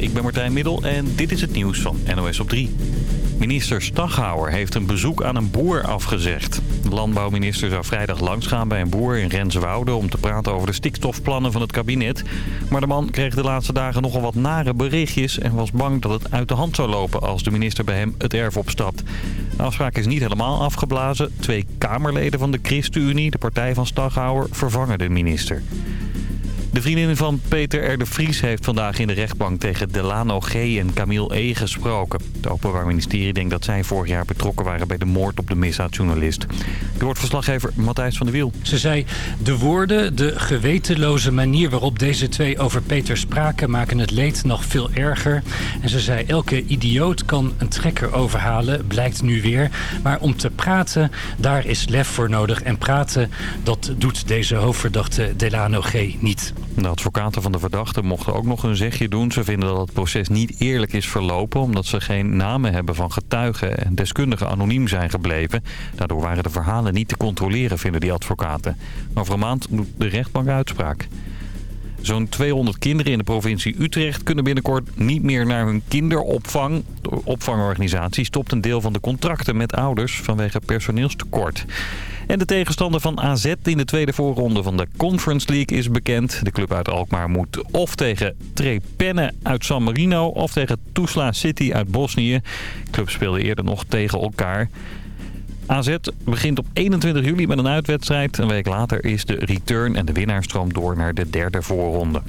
ik ben Martijn Middel en dit is het nieuws van NOS op 3. Minister Staghouwer heeft een bezoek aan een boer afgezegd. De landbouwminister zou vrijdag langsgaan bij een boer in Renswoude... om te praten over de stikstofplannen van het kabinet. Maar de man kreeg de laatste dagen nogal wat nare berichtjes... en was bang dat het uit de hand zou lopen als de minister bij hem het erf opstapt. De afspraak is niet helemaal afgeblazen. Twee Kamerleden van de ChristenUnie, de partij van Staghouwer, vervangen de minister. De vriendin van Peter R. Vries heeft vandaag in de rechtbank tegen Delano G. en Camille E. gesproken. Het Openbaar Ministerie denkt dat zij vorig jaar betrokken waren bij de moord op de misdaadjournalist. Er wordt verslaggever Matthijs van der Wiel. Ze zei, de woorden, de gewetenloze manier waarop deze twee over Peter spraken maken het leed nog veel erger. En ze zei, elke idioot kan een trekker overhalen, blijkt nu weer. Maar om te praten, daar is lef voor nodig. En praten, dat doet deze hoofdverdachte Delano G. niet. De advocaten van de verdachte mochten ook nog een zegje doen. Ze vinden dat het proces niet eerlijk is verlopen... omdat ze geen namen hebben van getuigen en deskundigen anoniem zijn gebleven. Daardoor waren de verhalen niet te controleren, vinden die advocaten. Over een maand doet de rechtbank uitspraak. Zo'n 200 kinderen in de provincie Utrecht kunnen binnenkort niet meer naar hun kinderopvang. De opvangorganisatie stopt een deel van de contracten met ouders vanwege personeelstekort. En de tegenstander van AZ in de tweede voorronde van de Conference League is bekend. De club uit Alkmaar moet of tegen Trepenne uit San Marino of tegen Tuzla City uit Bosnië. De club speelde eerder nog tegen elkaar. AZ begint op 21 juli met een uitwedstrijd. Een week later is de return en de winnaar stroomt door naar de derde voorronde.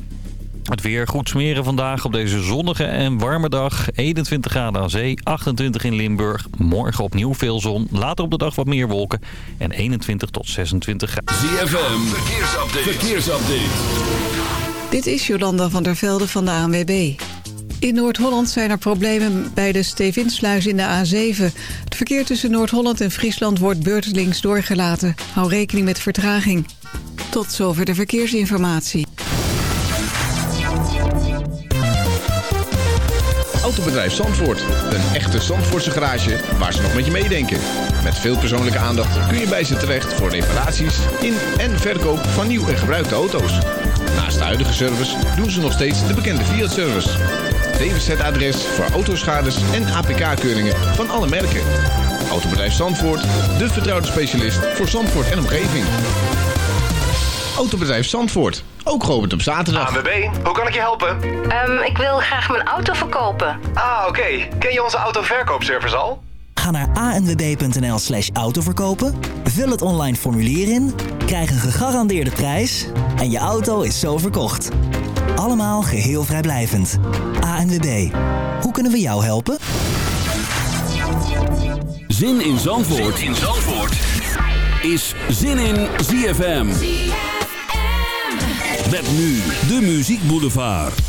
Het weer goed smeren vandaag op deze zonnige en warme dag. 21 graden aan zee, 28 in Limburg. Morgen opnieuw veel zon. Later op de dag wat meer wolken. En 21 tot 26 graden. ZFM, verkeersupdate. verkeersupdate. Dit is Jolanda van der Velde van de ANWB. In Noord-Holland zijn er problemen bij de Stevinsluis in de A7. Het verkeer tussen Noord-Holland en Friesland wordt beurtelings doorgelaten. Hou rekening met vertraging. Tot zover de verkeersinformatie. Autobedrijf Zandvoort. Een echte Zandvoortse garage waar ze nog met je meedenken. Met veel persoonlijke aandacht kun je bij ze terecht voor reparaties in en verkoop van nieuw en gebruikte auto's. Naast de huidige service doen ze nog steeds de bekende Fiat-service. DWZ-adres voor autoschades en APK-keuringen van alle merken. Autobedrijf Zandvoort, de vertrouwde specialist voor Zandvoort en omgeving. Autobedrijf Zandvoort, ook geopend op zaterdag. ANWB, hoe kan ik je helpen? Um, ik wil graag mijn auto verkopen. Ah, oké. Okay. Ken je onze autoverkoopservice al? Ga naar anwb.nl slash autoverkopen, vul het online formulier in, krijg een gegarandeerde prijs en je auto is zo verkocht. Allemaal geheel vrijblijvend. ANWB, hoe kunnen we jou helpen? Zin in Zandvoort, zin in Zandvoort. is Zin in ZFM. Met nu de Muziek Boulevard.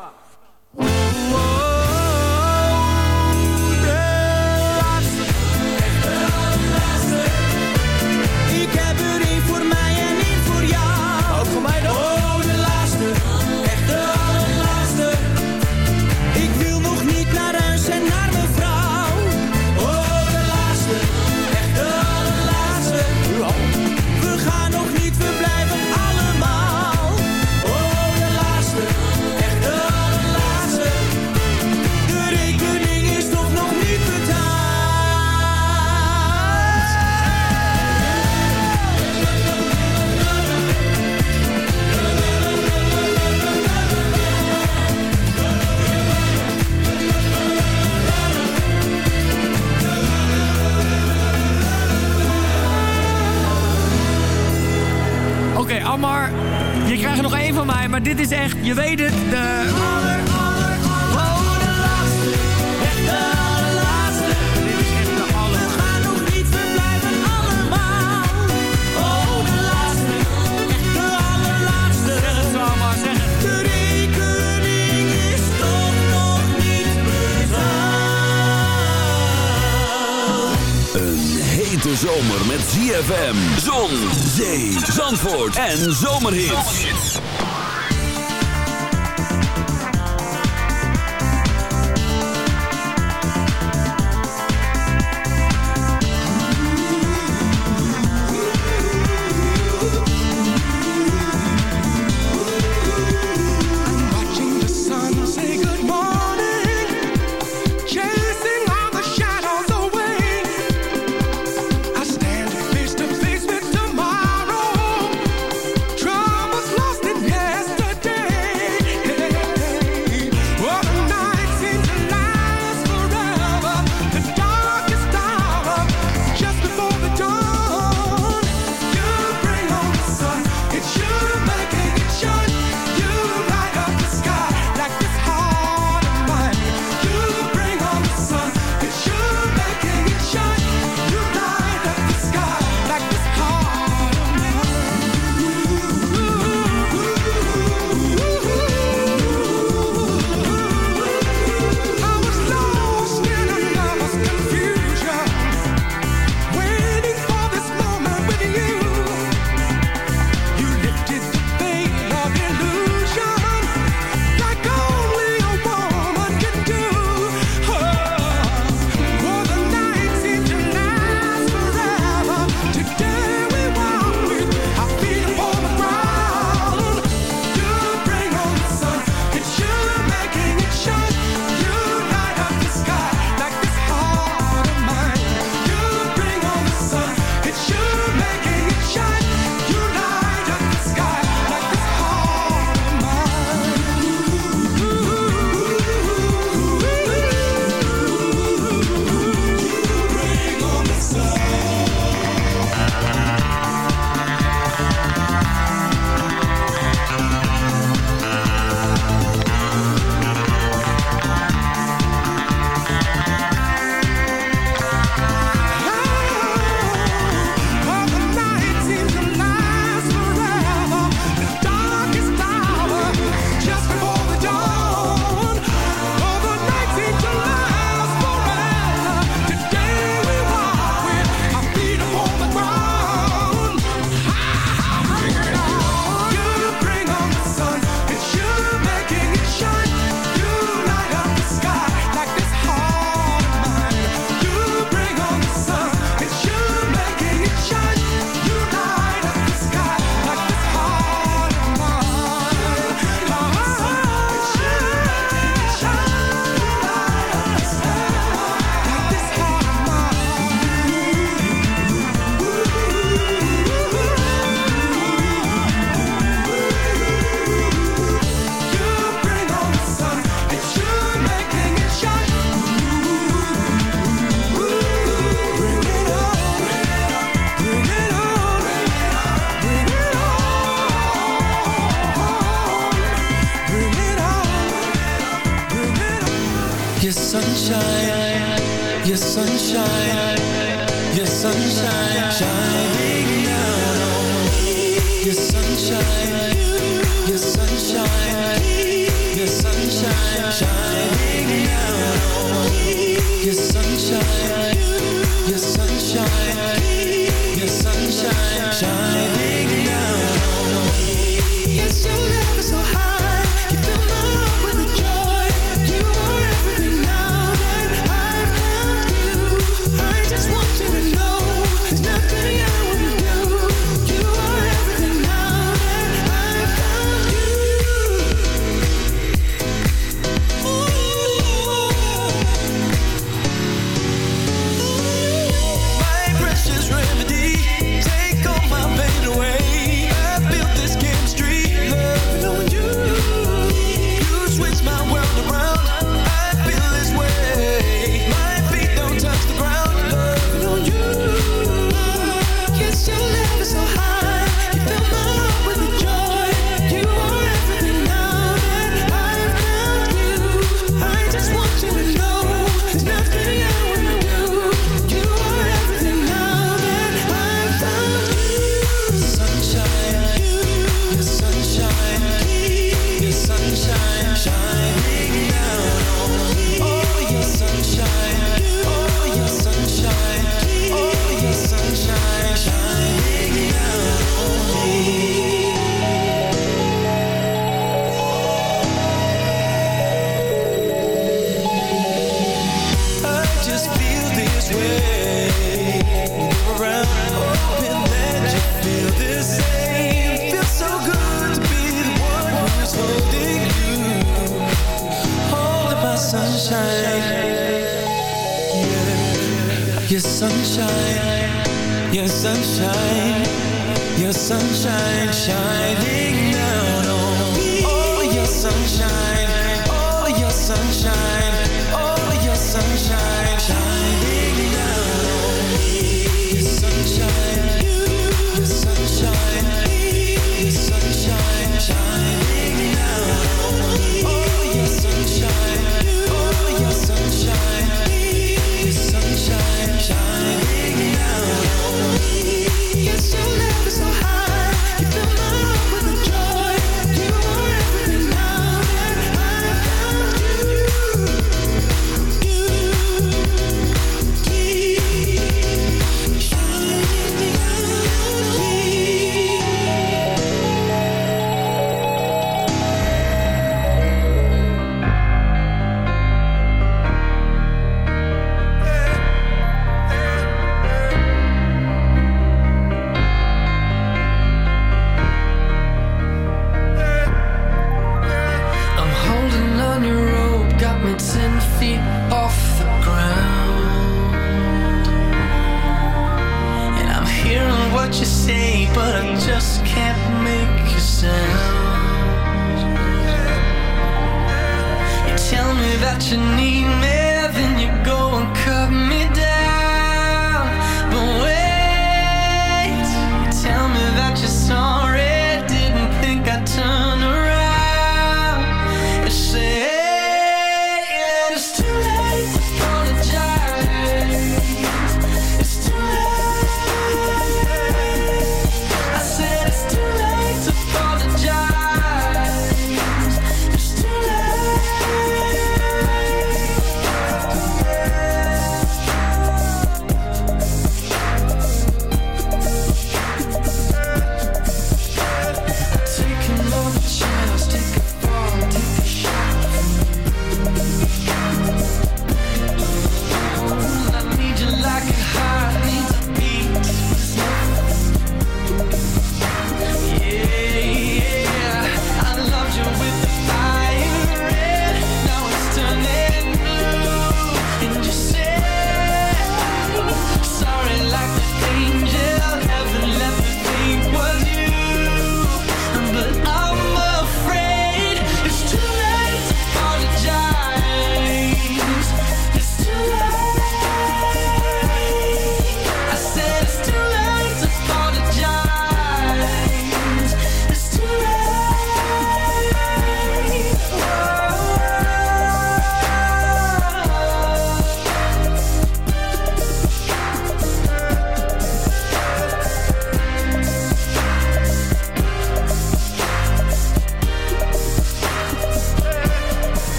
je weet het, de aller, aller, oh, de laatste, echt de allerlaatste. Dit is echt de allerlaatste. We gaan nog niet, we blijven allemaal. Oh, de laatste, echt de allerlaatste. Zeg het zo maar, zeg het. De rekening is toch nog niet betaald. Een hete zomer met ZFM, zon, zee, zandvoort en zomerhits.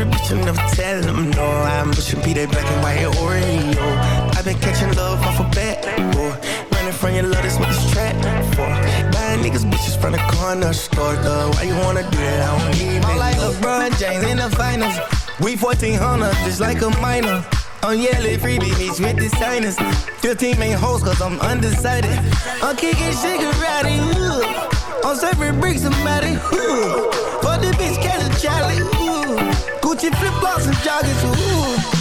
Every bitch and never tell them no. I'm pushing be that black and white Oreo. I've been catching love off a of bat, boy. Running from your love, that's what this trap for. Buying niggas bitches from the corner store, though. Why you wanna do that? I don't even I'm like LeBron James in the finals. We 1400, just like a minor. I'm yelling free beach with the signers 15 main hoes cause I'm undecided. I'm kicking cigarette, ooh I'm serving bricks, somebody, ooh bitch catch a challenge. Gucci flip flops and joggers. Ooh.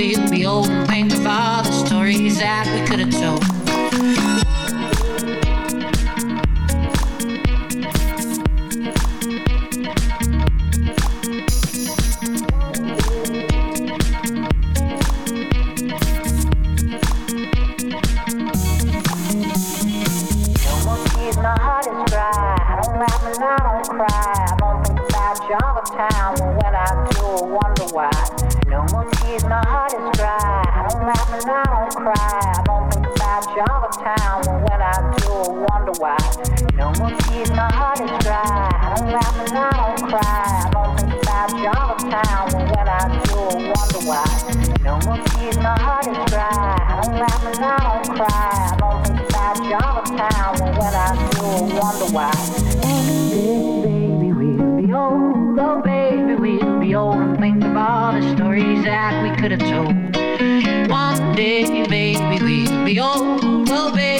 We'll be old and think about the stories that we could have told. why. No more tears, my heart is dry. I don't laugh and I don't cry. I don't think about Jonathan, but when I do, I wonder why. No more tears, my heart is dry. I don't laugh and I don't cry. I don't think about Jonathan, but when I do, I wonder why. This baby will be old, oh baby we'll be old and think of all the stories that we could have told. One day, baby, we'll be old, oh baby